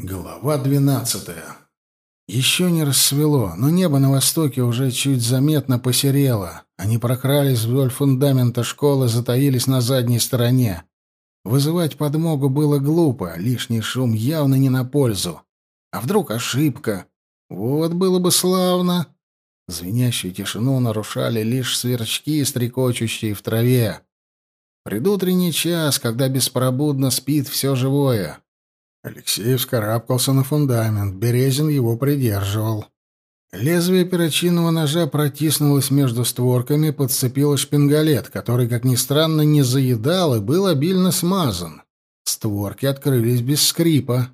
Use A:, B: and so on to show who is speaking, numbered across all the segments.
A: Глава двенадцатая. Еще не рассвело, но небо на востоке уже чуть заметно посерело. Они прокрались вдоль фундамента школы, затаились на задней стороне. Вызывать подмогу было глупо, лишний шум явно не на пользу. А вдруг ошибка? Вот было бы славно. Звенящую тишину нарушали лишь сверчки, стрекочущие в траве. Предутренний час, когда беспробудно спит все живое. Алексей вскарабкался на фундамент, Березин его придерживал. Лезвие перочинного ножа протиснулось между створками, подцепило шпингалет, который, как ни странно, не заедал и был обильно смазан. Створки открылись без скрипа.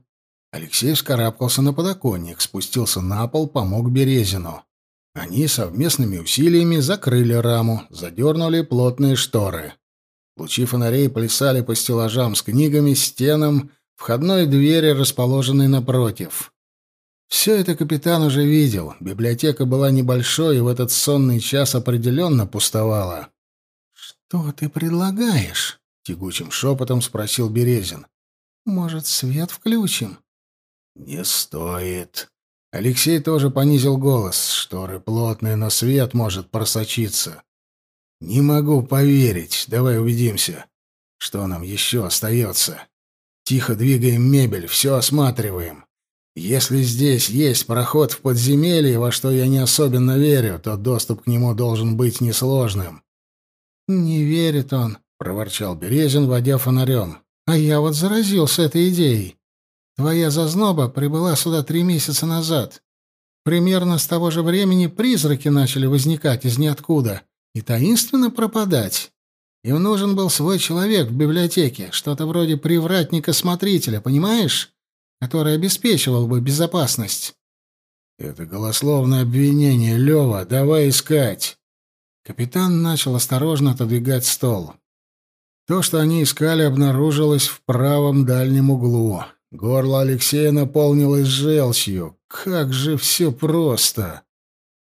A: Алексей вскарабкался на подоконник, спустился на пол, помог Березину. Они совместными усилиями закрыли раму, задернули плотные шторы. Лучи фонарей плясали по стеллажам с книгами, стенам, входной двери, расположенной напротив. Все это капитан уже видел. Библиотека была небольшой и в этот сонный час определенно пустовала. «Что ты предлагаешь?» — тягучим шепотом спросил Березин. «Может, свет включим?» «Не стоит». Алексей тоже понизил голос. Шторы плотные, но свет может просочиться. «Не могу поверить. Давай убедимся. Что нам еще остается?» Тихо двигаем мебель, все осматриваем. Если здесь есть проход в подземелье, во что я не особенно верю, то доступ к нему должен быть несложным. «Не верит он», — проворчал Березин, водя фонарем. «А я вот заразился этой идеей. Твоя зазноба прибыла сюда три месяца назад. Примерно с того же времени призраки начали возникать из ниоткуда и таинственно пропадать. Им нужен был свой человек в библиотеке, что-то вроде привратника-смотрителя, понимаешь? Который обеспечивал бы безопасность. Это голословное обвинение, Лева, давай искать. Капитан начал осторожно отодвигать стол. То, что они искали, обнаружилось в правом дальнем углу. Горло Алексея наполнилось желчью. Как же все просто!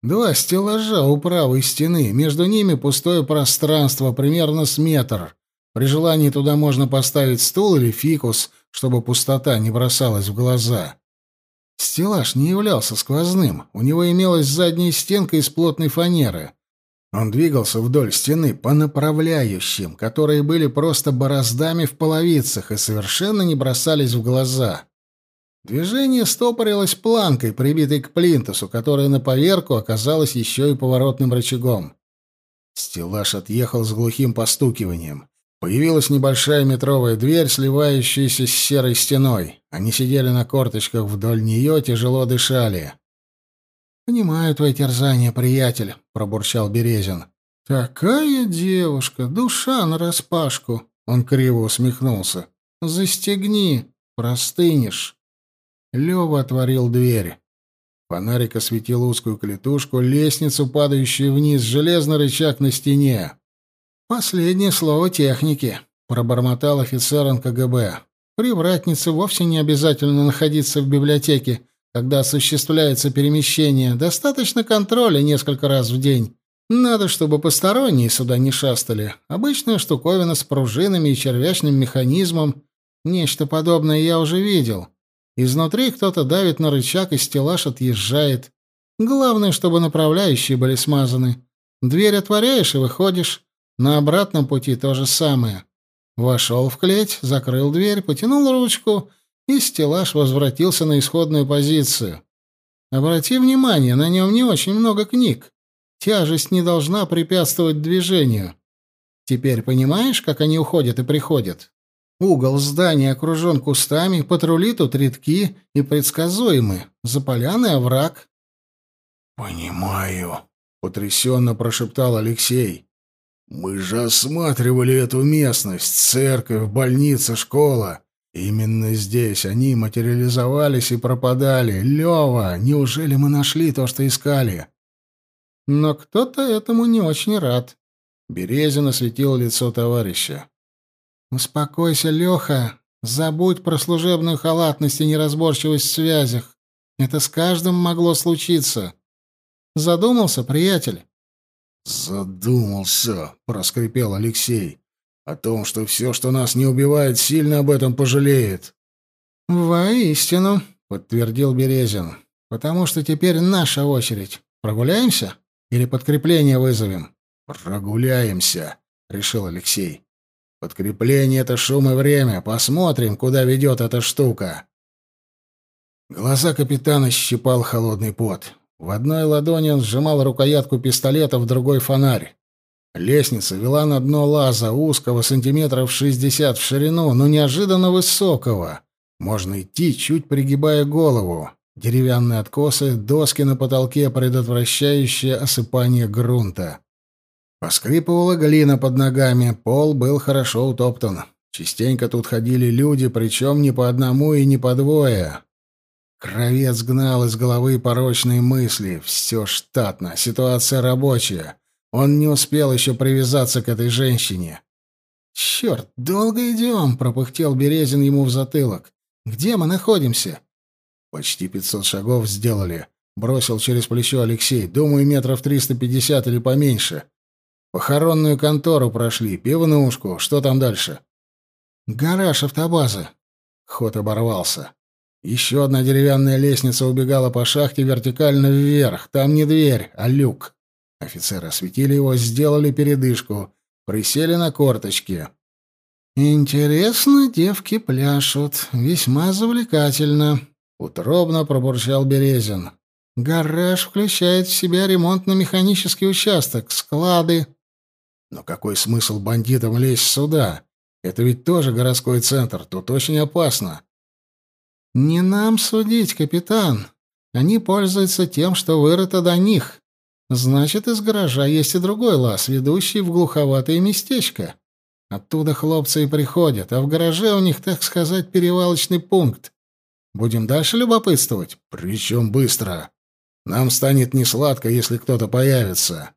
A: Два стеллажа у правой стены, между ними пустое пространство примерно с метр. При желании туда можно поставить стул или фикус, чтобы пустота не бросалась в глаза. Стеллаж не являлся сквозным, у него имелась задняя стенка из плотной фанеры. Он двигался вдоль стены по направляющим, которые были просто бороздами в половицах и совершенно не бросались в глаза. Движение стопорилось планкой, прибитой к плинтусу, которая на поверку оказалась еще и поворотным рычагом. Стеллаж отъехал с глухим постукиванием. Появилась небольшая метровая дверь, сливающаяся с серой стеной. Они сидели на корточках вдоль нее, тяжело дышали. «Понимаю твои терзания, приятель», — пробурчал Березин. «Такая девушка, душа нараспашку!» — он криво усмехнулся. «Застегни, простынешь». Лёва отворил дверь. Фонарик осветил узкую клетушку, лестницу, падающую вниз, железный рычаг на стене. «Последнее слово техники», — пробормотал офицер НКГБ. «Привратнице вовсе не обязательно находиться в библиотеке, когда осуществляется перемещение. Достаточно контроля несколько раз в день. Надо, чтобы посторонние сюда не шастали. Обычная штуковина с пружинами и червячным механизмом. Нечто подобное я уже видел. Изнутри кто-то давит на рычаг, и стеллаж отъезжает. Главное, чтобы направляющие были смазаны. Дверь отворяешь и выходишь. На обратном пути то же самое. Вошел в клеть, закрыл дверь, потянул ручку, и стеллаж возвратился на исходную позицию. Обрати внимание, на нем не очень много книг. Тяжесть не должна препятствовать движению. Теперь понимаешь, как они уходят и приходят? Угол здания окружен кустами, патрули тут редки и предсказуемы. За поляной овраг.
B: «Понимаю», — потрясенно прошептал Алексей. «Мы же осматривали эту местность, церковь, больница, школа. Именно здесь они материализовались и пропадали. Лева, неужели мы нашли то, что искали?»
A: Но кто-то этому не очень рад. Березин осветил лицо товарища. «Успокойся, Леха. Забудь про служебную халатность и неразборчивость в связях. Это с каждым могло случиться. Задумался, приятель?»
B: «Задумался», — проскрипел Алексей. «О том, что все, что нас не убивает, сильно об этом пожалеет».
A: «Воистину», — подтвердил Березин. «Потому что теперь наша очередь. Прогуляемся? Или подкрепление вызовем?»
B: «Прогуляемся», — решил Алексей. «Подкрепление — это шум и время. Посмотрим, куда ведет эта штука». Глаза капитана щипал холодный пот. В одной ладони он сжимал рукоятку пистолета, в другой — фонарь. Лестница вела на дно лаза, узкого, сантиметров шестьдесят в ширину, но неожиданно высокого. Можно идти, чуть пригибая голову. Деревянные откосы, доски на потолке, предотвращающие осыпание грунта. Поскрипывала глина под ногами, пол был хорошо утоптан. Частенько тут ходили люди, причем не по одному и не по двое. Кровец гнал из головы порочные мысли. Все штатно, ситуация рабочая. Он не успел еще привязаться к этой женщине.
A: «Черт, долго идем!» — пропыхтел Березин ему в затылок. «Где мы находимся?»
B: «Почти пятьсот шагов сделали», — бросил через плечо Алексей. «Думаю, метров триста пятьдесят или поменьше. Похоронную контору прошли, пивнушку. Что там дальше?»
A: «Гараж автобазы».
B: Ход оборвался. Еще одна деревянная лестница убегала по шахте вертикально вверх. Там не дверь, а люк. Офицеры осветили его, сделали передышку, присели на корточки.
A: «Интересно, девки пляшут. Весьма завлекательно», — утробно пробурчал Березин. «Гараж включает в себя ремонтно-механический участок, склады».
B: «Но какой смысл бандитам лезть сюда? Это ведь тоже городской центр, тут очень опасно».
A: «Не нам судить, капитан. Они пользуются тем, что вырыто до них. Значит, из гаража есть и другой лаз, ведущий в глуховатое местечко. Оттуда хлопцы и приходят, а в гараже у них, так сказать, перевалочный пункт. Будем дальше любопытствовать?
B: Причем быстро. Нам станет несладко, если кто-то появится.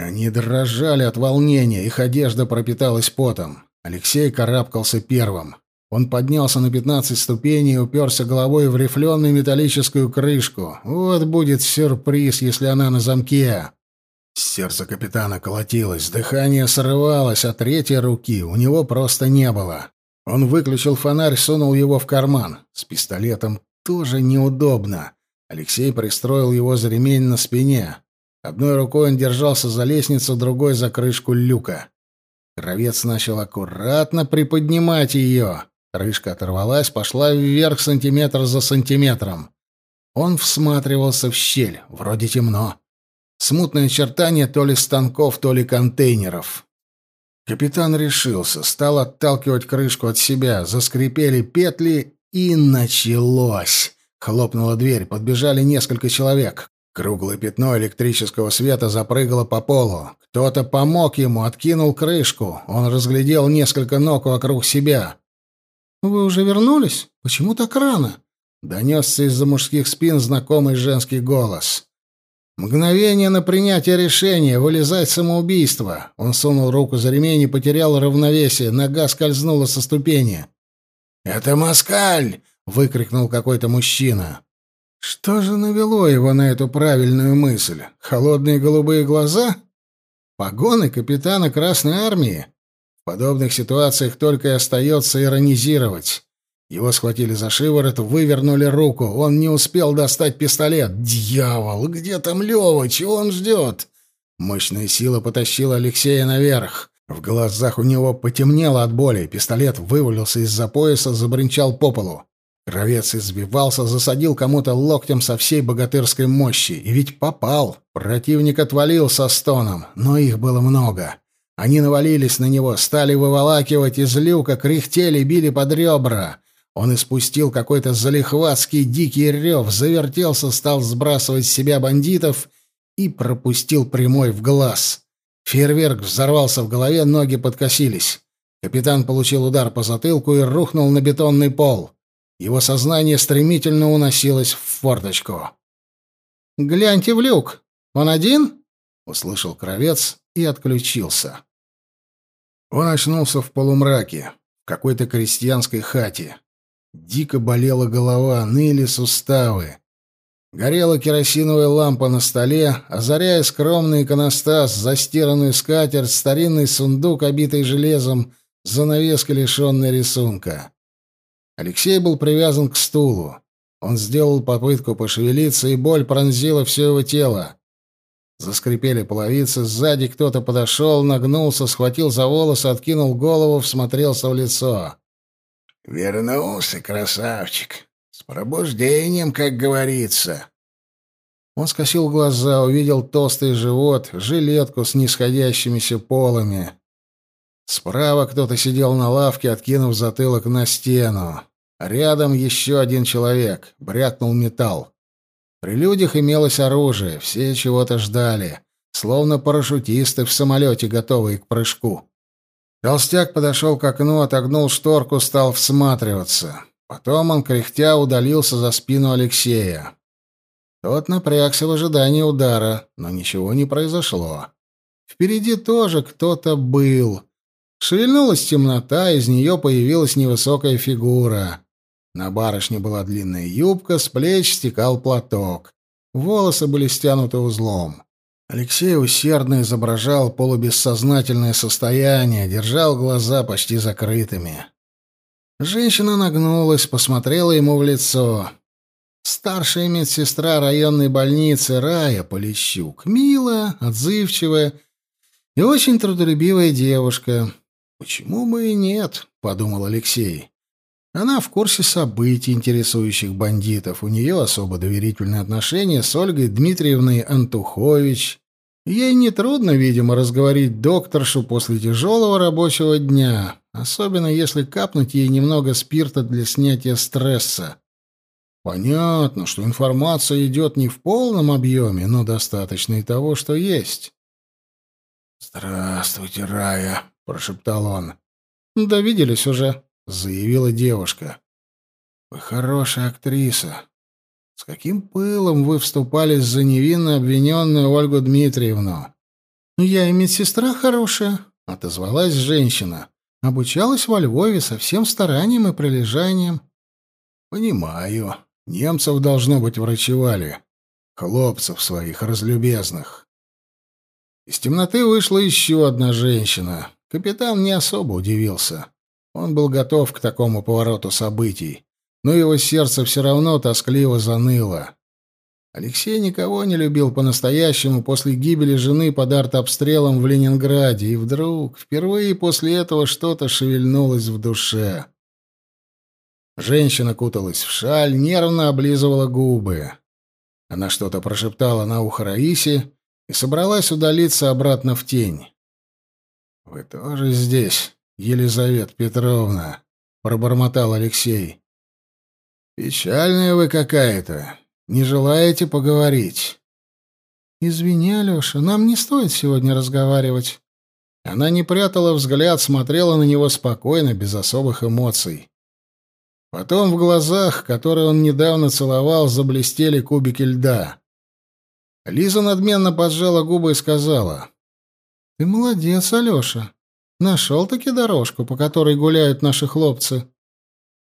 B: Они дрожали от волнения, их одежда пропиталась потом. Алексей карабкался первым. Он поднялся на пятнадцать ступеней и уперся головой в рифленую металлическую крышку. Вот будет сюрприз, если она на замке. Сердце капитана колотилось, дыхание срывалось, а третьей руки у него просто не было. Он выключил фонарь, сунул его в карман. С пистолетом тоже неудобно. Алексей пристроил его за ремень на спине. Одной рукой он держался за лестницу, другой — за крышку люка. Кровец начал аккуратно приподнимать ее. Крышка оторвалась, пошла вверх сантиметр за сантиметром. Он всматривался в щель. Вроде темно. Смутное очертание то ли станков, то ли контейнеров. Капитан решился, стал отталкивать крышку от себя. Заскрипели петли, и началось. Хлопнула дверь, подбежали несколько человек. Круглое пятно электрического света запрыгало по полу. Кто-то помог ему, откинул крышку. Он разглядел несколько ног вокруг себя.
A: «Вы уже вернулись? Почему так рано?»
B: — донесся из-за мужских спин знакомый женский голос. Мгновение на принятие решения, вылезать самоубийство. Он сунул руку за ремень и потерял равновесие, нога скользнула со ступени. «Это москаль!» — выкрикнул какой-то мужчина. Что же навело его на эту правильную мысль? Холодные голубые глаза? Погоны капитана Красной Армии? В подобных ситуациях только и остается иронизировать. Его схватили за шиворот, вывернули руку. Он не успел достать пистолет. «Дьявол! Где там Лёва? Чего он ждет?» Мощная сила потащила Алексея наверх. В глазах у него потемнело от боли. Пистолет вывалился из-за пояса, забринчал по полу. Кровец избивался, засадил кому-то локтем со всей богатырской мощи. И ведь попал. Противник отвалил со стоном, но их было много. Они навалились на него, стали выволакивать из люка, кряхтели, били под ребра. Он испустил какой-то залихватский дикий рев, завертелся, стал сбрасывать с себя бандитов и пропустил прямой в глаз. Фейерверк взорвался в голове, ноги подкосились. Капитан получил удар по затылку и рухнул на бетонный пол. Его сознание стремительно уносилось в форточку.
A: «Гляньте в люк! Он один?»
B: — услышал кровец и отключился. Он очнулся в полумраке, в какой-то крестьянской хате. Дико болела голова, ныли суставы. Горела керосиновая лампа на столе, озаряя скромный иконостас, застиранную скатерть, старинный сундук, обитый железом, занавеска, лишенная рисунка.
A: Алексей был привязан к стулу. Он сделал попытку пошевелиться, и боль пронзила все его тело. Заскрипели половицы, сзади кто-то подошел, нагнулся, схватил за волосы, откинул голову, всмотрелся в лицо.
B: «Вернулся, красавчик. С пробуждением, как говорится».
A: Он скосил глаза, увидел толстый живот, жилетку с нисходящимися полами. Справа кто-то сидел на лавке, откинув затылок на стену. Рядом еще один человек. Брякнул металл. При людях имелось оружие, все чего-то ждали, словно парашютисты в самолете, готовые к прыжку. Толстяк подошел к окну, отогнул шторку, стал всматриваться. Потом он, кряхтя, удалился за спину Алексея. Тот напрягся в ожидании удара, но ничего не произошло. Впереди тоже кто-то был. Шевельнулась темнота, из нее появилась невысокая фигура. На барышне была длинная юбка, с плеч стекал платок. Волосы были стянуты узлом. Алексей усердно изображал полубессознательное состояние, держал глаза почти закрытыми. Женщина нагнулась, посмотрела ему в лицо. Старшая медсестра районной больницы Рая Полищук. Милая, отзывчивая и очень трудолюбивая девушка. «Почему бы и нет?» — подумал Алексей. Она в курсе событий, интересующих бандитов. У нее особо доверительные отношения с Ольгой Дмитриевной Антухович. Ей нетрудно, видимо, разговорить докторшу после тяжелого рабочего дня, особенно если капнуть ей немного спирта для снятия стресса. Понятно, что информация идет не в полном объеме, но достаточно и того, что есть.
B: «Здравствуйте, Рая», — прошептал он.
A: «Да виделись уже», заявила девушка.
B: Вы хорошая актриса.
A: С каким пылом вы вступались за невинно обвиненную Ольгу Дмитриевну? Я и медсестра хорошая, отозвалась женщина. Обучалась во Львове со всем старанием и прилежанием.
B: Понимаю. Немцев, должно быть, врачевали. Хлопцев своих разлюбезных.
A: Из темноты вышла еще одна женщина. Капитан не особо удивился. Он был готов к такому повороту событий, но его сердце все равно тоскливо заныло. Алексей никого не любил по-настоящему после гибели жены под артобстрелом в Ленинграде, и вдруг, впервые после этого, что-то шевельнулось в душе. Женщина куталась в шаль, нервно облизывала губы. Она что-то прошептала на ухо Раисе и собралась удалиться обратно в тень. «Вы тоже здесь?» Елизавета Петровна, пробормотал Алексей. Печальная вы какая-то. Не желаете поговорить? Извини, Алёша, нам не стоит сегодня разговаривать. Она не прятала взгляд, смотрела на него спокойно, без особых эмоций. Потом в глазах, которые он недавно целовал, заблестели кубики льда. Лиза надменно поджала губы и сказала: "Ты молодец, Алёша. Нашел-таки дорожку, по которой гуляют наши хлопцы.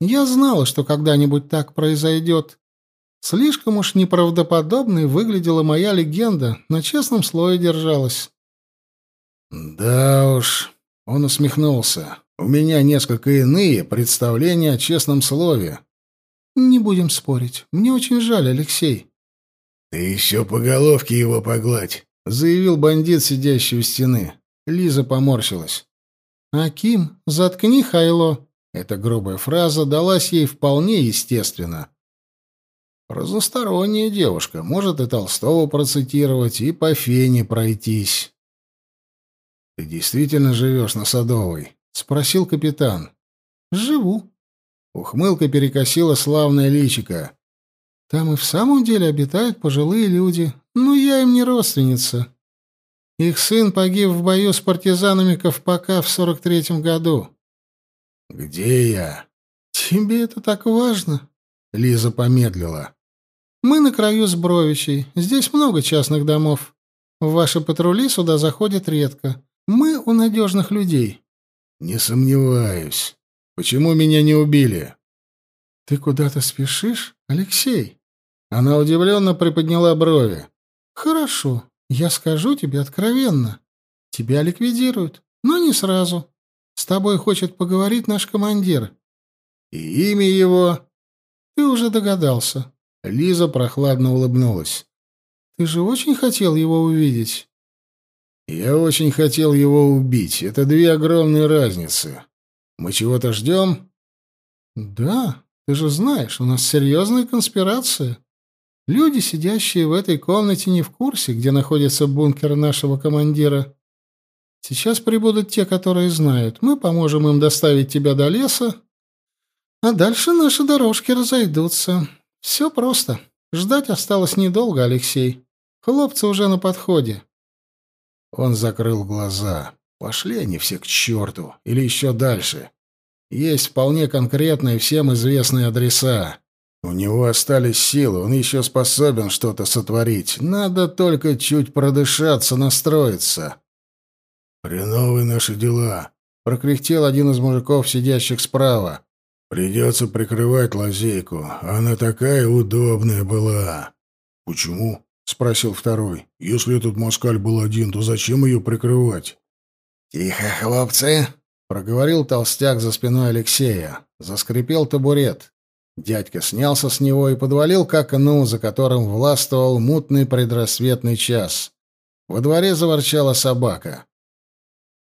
A: Я знала, что когда-нибудь так произойдет. Слишком уж неправдоподобной выглядела моя легенда, на честном слое держалась.
B: «Да уж», — он усмехнулся, — «у меня несколько иные представления о честном слове».
A: «Не будем спорить. Мне очень жаль, Алексей».
B: «Ты еще по головке его погладь», —
A: заявил бандит, сидящий у стены. Лиза поморщилась. «Аким, заткни Хайло!» Эта грубая фраза далась ей вполне естественно. Разносторонняя девушка, может и Толстого процитировать, и по фене пройтись. «Ты действительно живешь на Садовой?» — спросил капитан. «Живу». Ухмылка перекосила славное личико. «Там и в самом деле обитают пожилые люди, но я им не родственница. Их сын погиб в бою с партизанами Ковпака в 43-м году.
B: Где я?
A: Тебе это так важно? Лиза помедлила. Мы на краю Сбровичей. Здесь много частных домов. Ваши патрули сюда заходят редко. Мы у надежных людей.
B: Не сомневаюсь. Почему меня не убили?
A: Ты куда-то спешишь, Алексей? Она удивленно приподняла брови. Хорошо. Я скажу тебе откровенно. Тебя ликвидируют, но не сразу. С тобой хочет поговорить наш командир. И имя его... Ты уже догадался. Лиза прохладно улыбнулась. Ты же очень хотел его увидеть. Я очень хотел его убить. Это две огромные разницы. Мы чего-то ждем? Да, ты же знаешь, у нас серьезная конспирация. Люди, сидящие в этой комнате, не в курсе, где находится бункер нашего командира. Сейчас прибудут те, которые знают. Мы поможем им доставить тебя до леса, а дальше наши дорожки разойдутся. Все просто. Ждать осталось недолго, Алексей. Хлопцы уже на подходе. Он закрыл глаза. Пошли они все к черту. Или еще дальше. Есть вполне конкретные всем известные адреса. У него остались силы, он еще способен что-то сотворить. Надо только чуть продышаться, настроиться.
B: «Хреновые наши дела», —
A: прокряхтел один из мужиков, сидящих справа.
B: «Придется прикрывать лазейку. Она такая удобная была».
A: «Почему?» — спросил второй.
B: «Если этот москаль был один, то зачем ее прикрывать?»
A: «Тихо, хлопцы!» — проговорил толстяк за спиной Алексея. Заскрипел табурет. Дядька снялся с него и подвалил к окну, за которым властвовал мутный предрассветный час. Во дворе заворчала собака.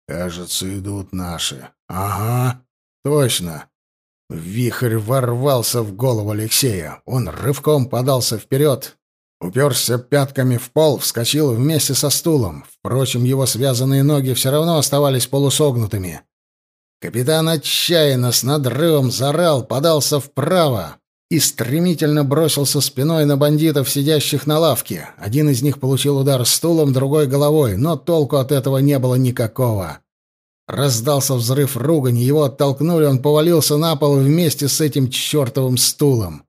B: «Кажется, идут наши».
A: «Ага, точно». Вихрь ворвался в голову Алексея. Он рывком подался вперед, уперся пятками в пол, вскочил вместе со стулом. Впрочем, его связанные ноги все равно оставались полусогнутыми. Капитан отчаянно с надрывом зарал, подался вправо и стремительно бросился спиной на бандитов, сидящих на лавке. Один из них получил удар стулом, другой — головой, но толку от этого не было никакого. Раздался взрыв ругани, его оттолкнули, он повалился на пол вместе с этим чертовым стулом.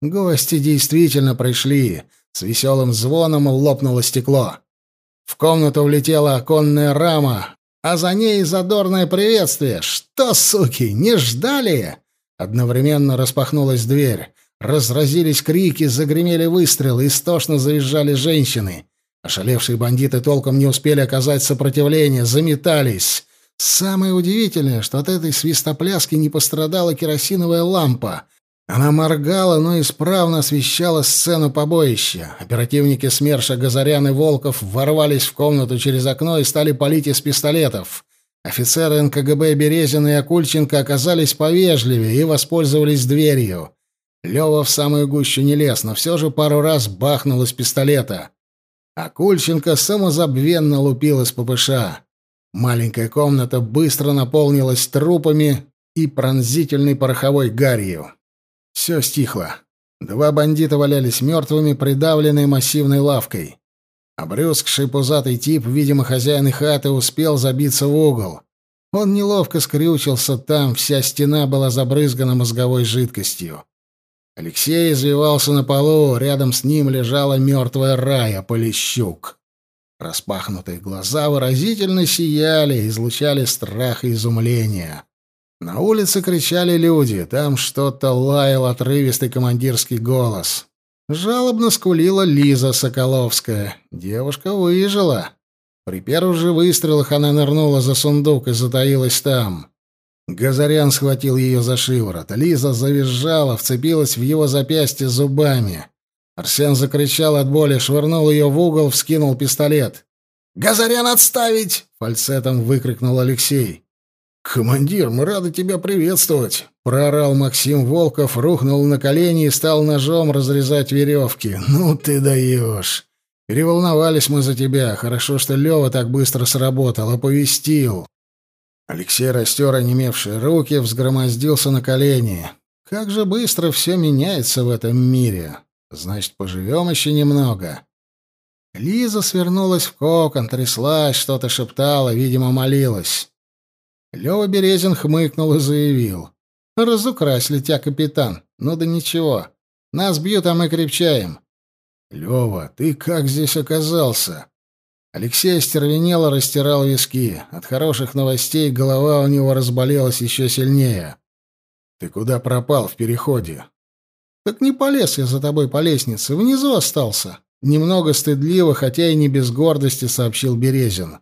A: Гости действительно пришли. С веселым звоном лопнуло стекло. В комнату влетела оконная рама, а за ней задорное приветствие. «Что, суки, не ждали?» Одновременно распахнулась дверь. Разразились крики, загремели выстрелы, истошно завизжали женщины. Ошалевшие бандиты толком не успели оказать сопротивление, заметались. Самое удивительное, что от этой свистопляски не пострадала керосиновая лампа. Она моргала, но исправно освещала сцену побоища. Оперативники СМЕРШа Газарян и Волков ворвались в комнату через окно и стали палить из пистолетов. Офицеры НКГБ Березин и Акульченко оказались повежливее и воспользовались дверью. Лева в самую гущу не лез, но все же пару раз бахнул из пистолета. Акульченко самозабвенно лупил из ППШ. Маленькая комната быстро наполнилась трупами и пронзительной пороховой гарью. Все стихло. Два бандита валялись мертвыми, придавленные массивной лавкой. Обрюзгший пузатый тип, видимо, хозяин хаты, успел забиться в угол. Он неловко скрючился там, вся стена была забрызгана мозговой жидкостью. Алексей извивался на полу, рядом с ним лежала мертвая Рая Полищук. Распахнутые глаза выразительно сияли, излучали страх и изумление. На улице кричали люди, там что-то лаял отрывистый командирский голос. Жалобно скулила Лиза Соколовская. Девушка выжила. При первых же выстрелах она нырнула за сундук и затаилась там. Газарян схватил ее за шиворот. Лиза завизжала, вцепилась в его запястье зубами. Арсен закричал от боли, швырнул ее в угол, вскинул пистолет. «Газарян отставить!» — фальцетом выкрикнул Алексей. «Командир, мы рады тебя приветствовать!» — проорал Максим Волков, рухнул на колени и стал ножом разрезать веревки. «Ну ты даешь!» «Переволновались мы за тебя. Хорошо, что Лева так быстро сработал, оповестил». Алексей растер онемевшие руки, взгромоздился на колени. «Как же быстро все меняется в этом мире!» Значит, поживем еще немного. Лиза свернулась в кокон, тряслась, что-то шептала, видимо, молилась. Лёва Березин хмыкнул и заявил. «Разукрасили тебя, капитан. Ну да ничего. Нас бьют, а мы крепчаем». «Лёва, ты как здесь оказался?» Алексей остервенело растирал виски. От хороших новостей голова у него разболелась еще сильнее. «Ты куда пропал в переходе?» «Так не полез я за тобой по лестнице, внизу остался». Немного стыдливо, хотя и не без гордости, сообщил Березин.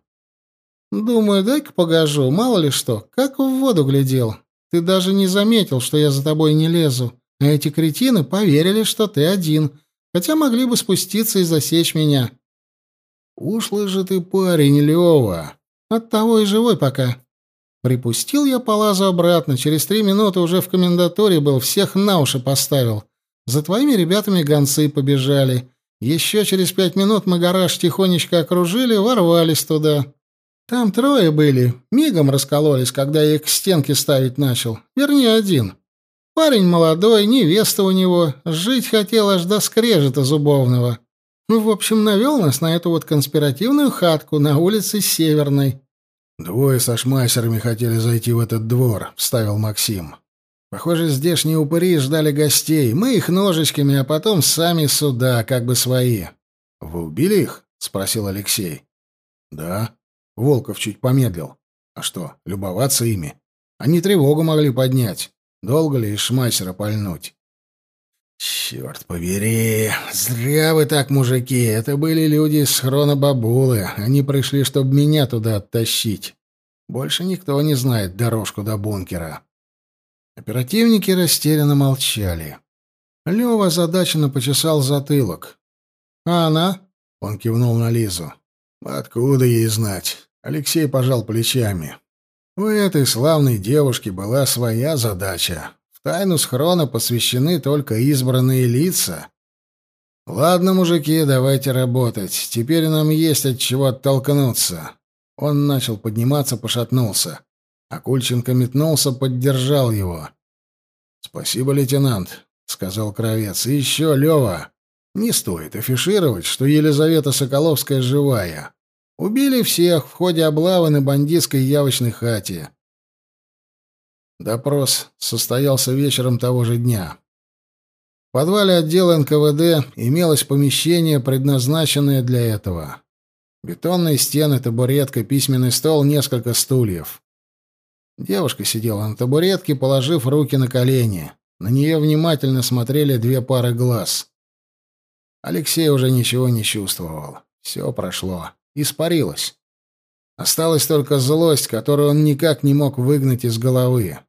A: «Думаю, дай-ка погожу, мало ли что, как в воду глядел. Ты даже не заметил, что я за тобой не лезу. А эти кретины поверили, что ты один, хотя могли бы спуститься и засечь меня.
B: Ушлый же ты парень, Лева.
A: Оттого и живой пока. Припустил я по лазу обратно, через три минуты уже в комендатуре был, всех на уши поставил. За твоими ребятами гонцы побежали. Еще через пять минут мы гараж тихонечко окружили, ворвались туда. Там трое были, мигом раскололись, когда я их к стенке ставить начал. Вернее, один. Парень молодой, невеста у него, жить хотел аж до скрежета зубовного. Ну, в общем, навел нас на эту вот конспиративную хатку на улице Северной.
B: «Двое со шмайсерами хотели зайти в этот двор», — вставил Максим.
A: «Похоже, здешние упыри ждали гостей. Мы их ножичками, а потом сами сюда, как бы свои».
B: «Вы убили их?» — спросил Алексей.
A: «Да». Волков чуть помедлил. «А что, любоваться ими? Они тревогу могли поднять. Долго ли из шмайсера пальнуть?»
B: «Черт побери! Зря вы так, мужики! Это были люди с хронобабулы. Они пришли, чтобы меня туда оттащить. Больше никто не знает дорожку до бункера».
A: Оперативники растерянно молчали. Лёва озадаченно почесал затылок. «А она?» — он кивнул на Лизу.
B: «Откуда ей знать?» — Алексей пожал плечами. «У этой славной девушки была своя задача тайну схрона посвящены только избранные лица. Ладно, мужики, давайте работать. Теперь нам есть от чего оттолкнуться. Он начал подниматься, пошатнулся. А Кульченко метнулся, поддержал его. «Спасибо, лейтенант», — сказал Кровец. «И еще, Лева, не стоит афишировать, что Елизавета Соколовская живая. Убили всех в ходе облавы на бандитской явочной хате. Допрос состоялся вечером того же дня. В подвале отдела НКВД имелось помещение, предназначенное для этого. Бетонные стены, табуретка, письменный стол, несколько стульев. Девушка сидела на табуретке, положив руки на колени. На нее внимательно смотрели две пары глаз. Алексей уже ничего не чувствовал. Все прошло. Испарилось. Осталась только злость, которую он никак не мог выгнать из головы.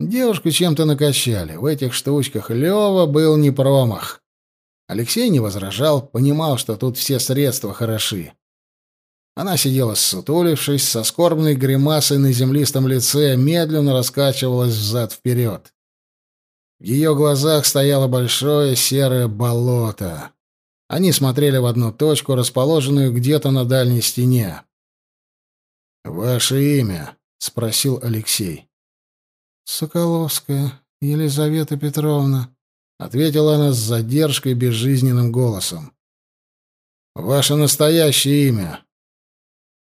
B: Девушку чем-то накачали. В этих штучках Лева был не промах. Алексей не возражал, понимал, что тут все средства хороши. Она сидела ссутулившись, со скорбной гримасой на землистом лице, медленно раскачивалась взад-вперед. В ее глазах стояло большое серое болото. Они смотрели в одну точку, расположенную где-то на дальней стене. «Ваше имя?» — спросил Алексей.
A: «Соколовская Елизавета Петровна», — ответила она с задержкой безжизненным голосом.
B: «Ваше настоящее имя?»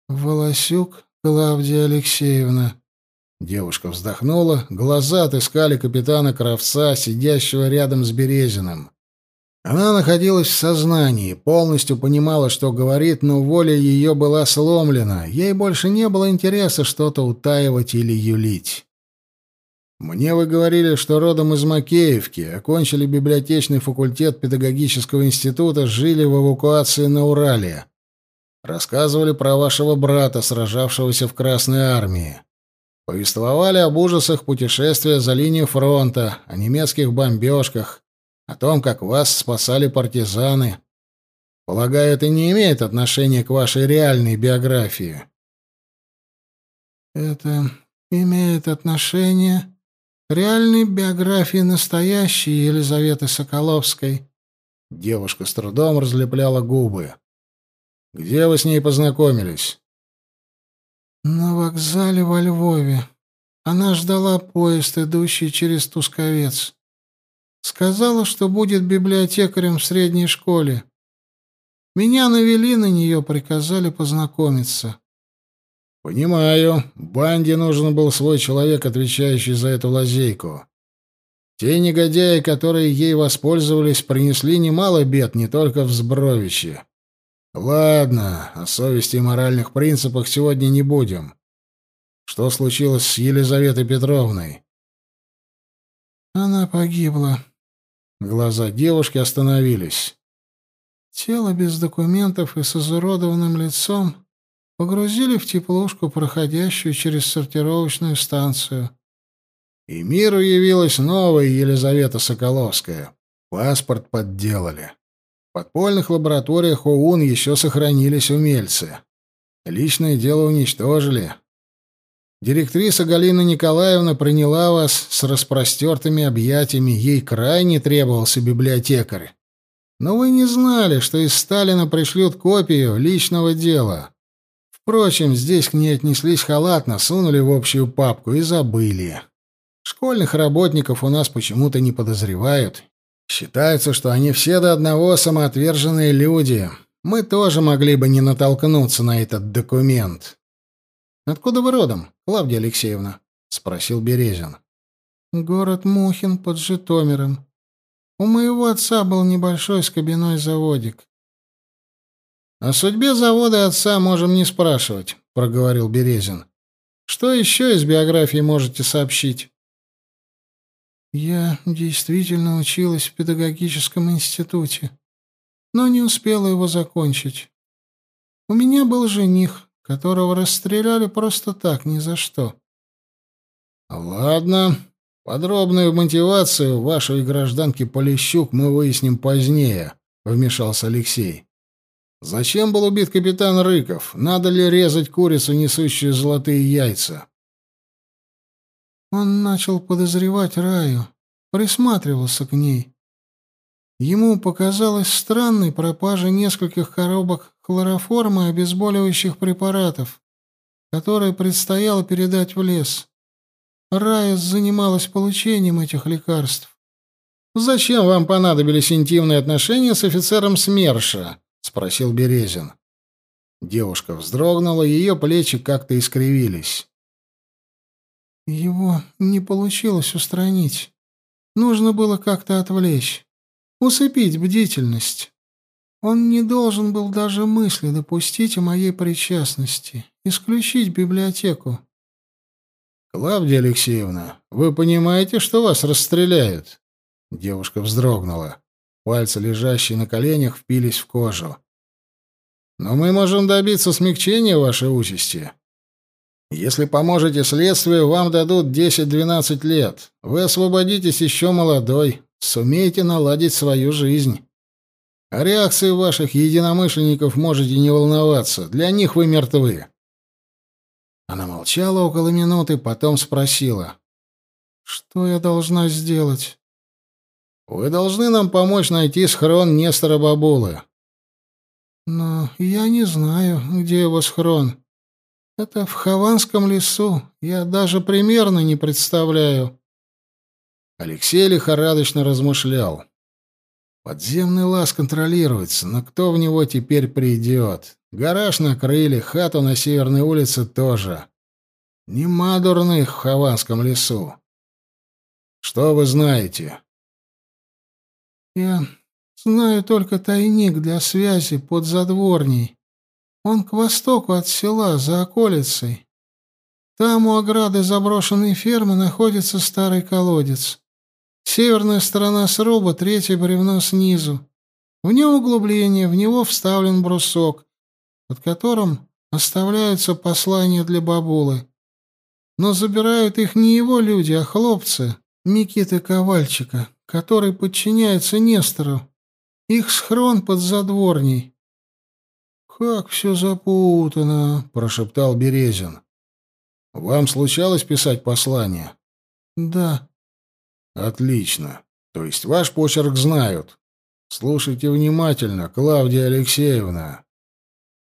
A: «Волосюк Клавдия Алексеевна».
B: Девушка вздохнула, глаза отыскали капитана Кравца, сидящего рядом с Березиным. Она находилась в сознании, полностью понимала, что говорит, но воля ее была сломлена, ей больше не было интереса что-то утаивать или юлить. Мне вы говорили, что родом из Макеевки, окончили библиотечный факультет педагогического института, жили в эвакуации на Урале. Рассказывали про вашего брата, сражавшегося в Красной армии. Повествовали об ужасах путешествия за линию фронта, о немецких бомбежках, о том, как вас спасали партизаны. Полагаю, это не имеет отношения к вашей реальной биографии.
A: Это имеет отношение реальной биографии настоящей Елизаветы Соколовской.
B: Девушка с трудом разлепляла губы. Где вы с ней познакомились?
A: На вокзале во Львове. Она ждала поезд, идущий через Тусковец. Сказала, что будет библиотекарем в средней школе. Меня навели на нее, приказали познакомиться.
B: «Понимаю. Банде нужен был свой человек, отвечающий за эту лазейку. Те негодяи, которые ей воспользовались, принесли немало бед не только в Збровище. Ладно, о совести и моральных принципах сегодня не будем. Что случилось с Елизаветой Петровной?»
A: «Она погибла».
B: Глаза девушки остановились.
A: Тело без документов и с изуродованным лицом Погрузили в теплушку, проходящую через сортировочную станцию. И миру явилась новая Елизавета Соколовская. Паспорт подделали. В подпольных лабораториях ОУН еще сохранились умельцы. Личное дело уничтожили. Директриса Галина Николаевна приняла вас с распростертыми объятиями. Ей крайне требовался библиотекарь. Но вы не знали, что из Сталина пришлют копию личного дела. Впрочем, здесь к ней отнеслись халатно, сунули в общую папку и забыли. Школьных работников у нас почему-то не подозревают. Считается, что они все до одного самоотверженные люди. Мы тоже могли бы не натолкнуться на этот документ. «Откуда вы родом, Клавдия Алексеевна?» — спросил Березин. «Город Мухин под Житомиром. У моего отца был небольшой скобяной заводик. «О судьбе завода отца можем не спрашивать», — проговорил Березин. «Что еще из биографии можете сообщить?» «Я действительно училась в педагогическом институте, но не успела его закончить. У меня был жених, которого расстреляли просто так, ни за что». «Ладно, подробную мотивацию вашей гражданки Полищук мы выясним позднее», — вмешался Алексей. Зачем был убит капитан Рыков? Надо ли резать курицу, несущую золотые яйца?
B: Он начал подозревать Раю, присматривался к ней. Ему показалось странной пропажа нескольких коробок хлороформа и обезболивающих препаратов, которые предстояло передать в лес. Рая занималась получением этих лекарств.
A: «Зачем вам понадобились интимные отношения с офицером СМЕРШа?» спросил Березин. Девушка вздрогнула, ее плечи как-то искривились.
B: Его не получилось устранить. Нужно было как-то отвлечь, усыпить бдительность. Он не должен был даже мысли допустить о моей причастности, исключить библиотеку.
A: Клавдия Алексеевна, вы понимаете, что вас расстреляют? Девушка вздрогнула. Пальцы, лежащие на коленях, впились в кожу. «Но мы можем добиться смягчения вашей участи. Если поможете следствию, вам дадут 10-12 лет. Вы освободитесь еще молодой, сумеете наладить свою жизнь. О реакции ваших единомышленников можете не волноваться, для них вы мертвы». Она молчала около минуты, потом спросила.
B: «Что я должна сделать?»
A: Вы должны нам помочь найти схрон Нестора Бабулы.
B: Но я не знаю, где его схрон. Это в Хованском лесу. Я даже примерно не представляю.
A: Алексей лихорадочно размышлял. Подземный лаз контролируется, но кто в него теперь придет? Гараж накрыли, хату на Северной улице тоже. Нема дурных в Хованском лесу. Что вы знаете?
B: Я знаю только тайник для связи под задворней. Он к востоку от села, за околицей. Там у ограды заброшенной фермы находится старый колодец. Северная сторона сруба, третье бревно снизу. В нем углубление, в него вставлен брусок, под которым оставляются послания для бабулы. Но забирают их не его люди, а хлопцы Микиты Ковальчика который подчиняется Нестору. Их схрон под задворней. «Как все запутано!» — прошептал Березин. «Вам случалось писать послание?» «Да».
A: «Отлично. То есть ваш почерк знают. Слушайте внимательно, Клавдия Алексеевна.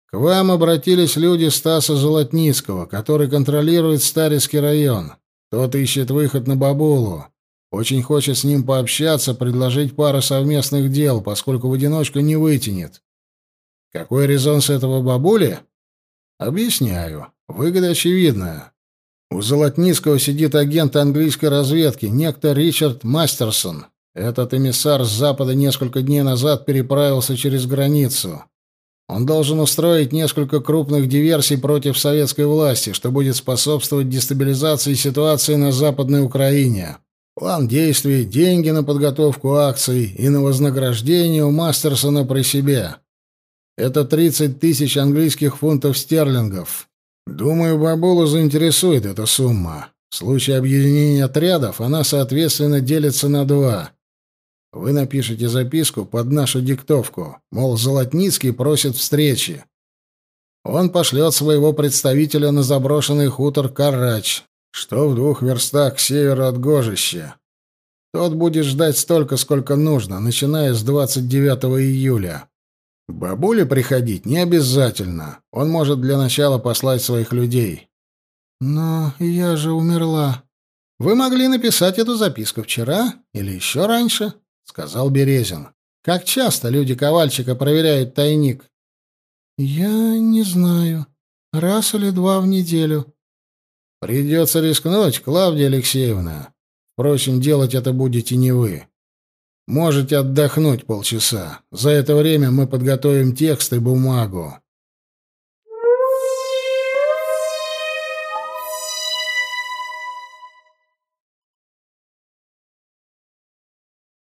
A: К вам обратились люди Стаса Золотницкого, который контролирует Старицкий район. Тот ищет выход на Бабулу. Очень хочет с ним пообщаться, предложить пару совместных дел, поскольку в одиночку не вытянет. Какой резон с этого бабули? Объясняю. Выгода очевидная. У Золотницкого сидит агент английской разведки, некто Ричард Мастерсон. Этот эмиссар с Запада несколько дней назад переправился через границу. Он должен устроить несколько крупных диверсий против советской власти, что будет способствовать дестабилизации ситуации на Западной Украине. План действий, деньги на подготовку акций и на вознаграждение у Мастерсона при себе. Это 30 тысяч английских фунтов стерлингов. Думаю, бабулу заинтересует эта сумма. В случае объединения отрядов она, соответственно, делится на два. Вы напишите записку под нашу диктовку, мол, Золотницкий просит встречи. Он пошлет своего представителя на заброшенный хутор Карач, что в двух верстах к северу от Гожища. Тот будет ждать столько, сколько нужно, начиная с 29 июля. Бабуле приходить не обязательно. Он может для начала послать своих людей. «Но я же умерла. Вы могли написать эту записку вчера или еще раньше», — сказал Березин. «Как часто люди Ковальчика проверяют тайник?» «Я не знаю. Раз или два в неделю». «Придется рискнуть, Клавдия Алексеевна. Впрочем, делать это будете не вы. Можете отдохнуть полчаса. За это время мы подготовим текст и бумагу.